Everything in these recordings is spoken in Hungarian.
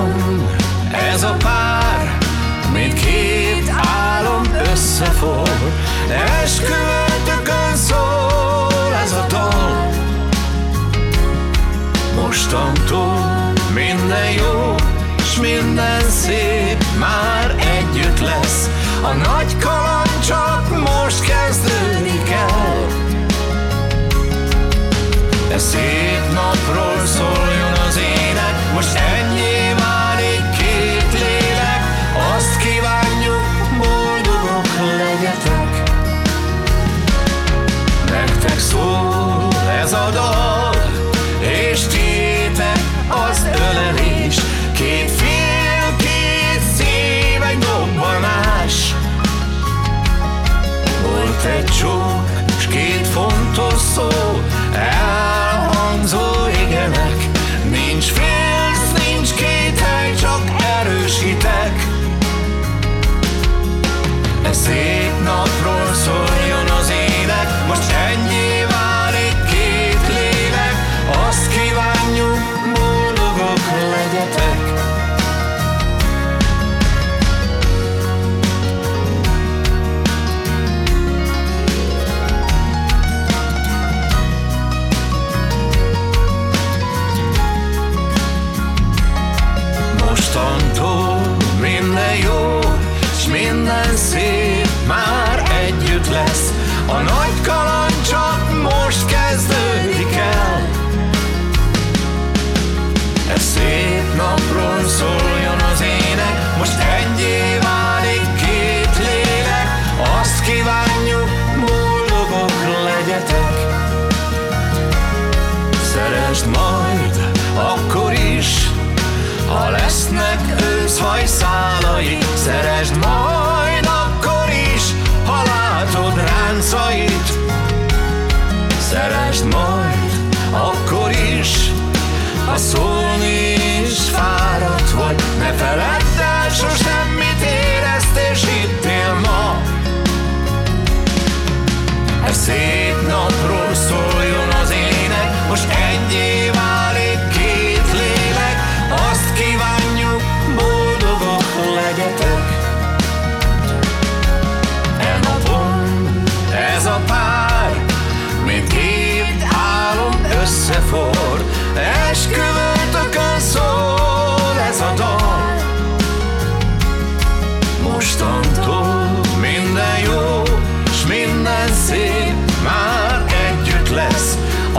van ez a pár, mint két álom összefor. Esküvőtökön szól ez a dal, mostantól minden jó, s minden szép. not for Lásd majd, akkor is, ha lesznek őszhajszálai, szeresd majd.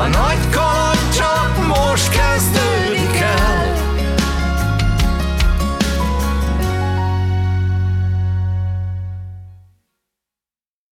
Vanuit Kom.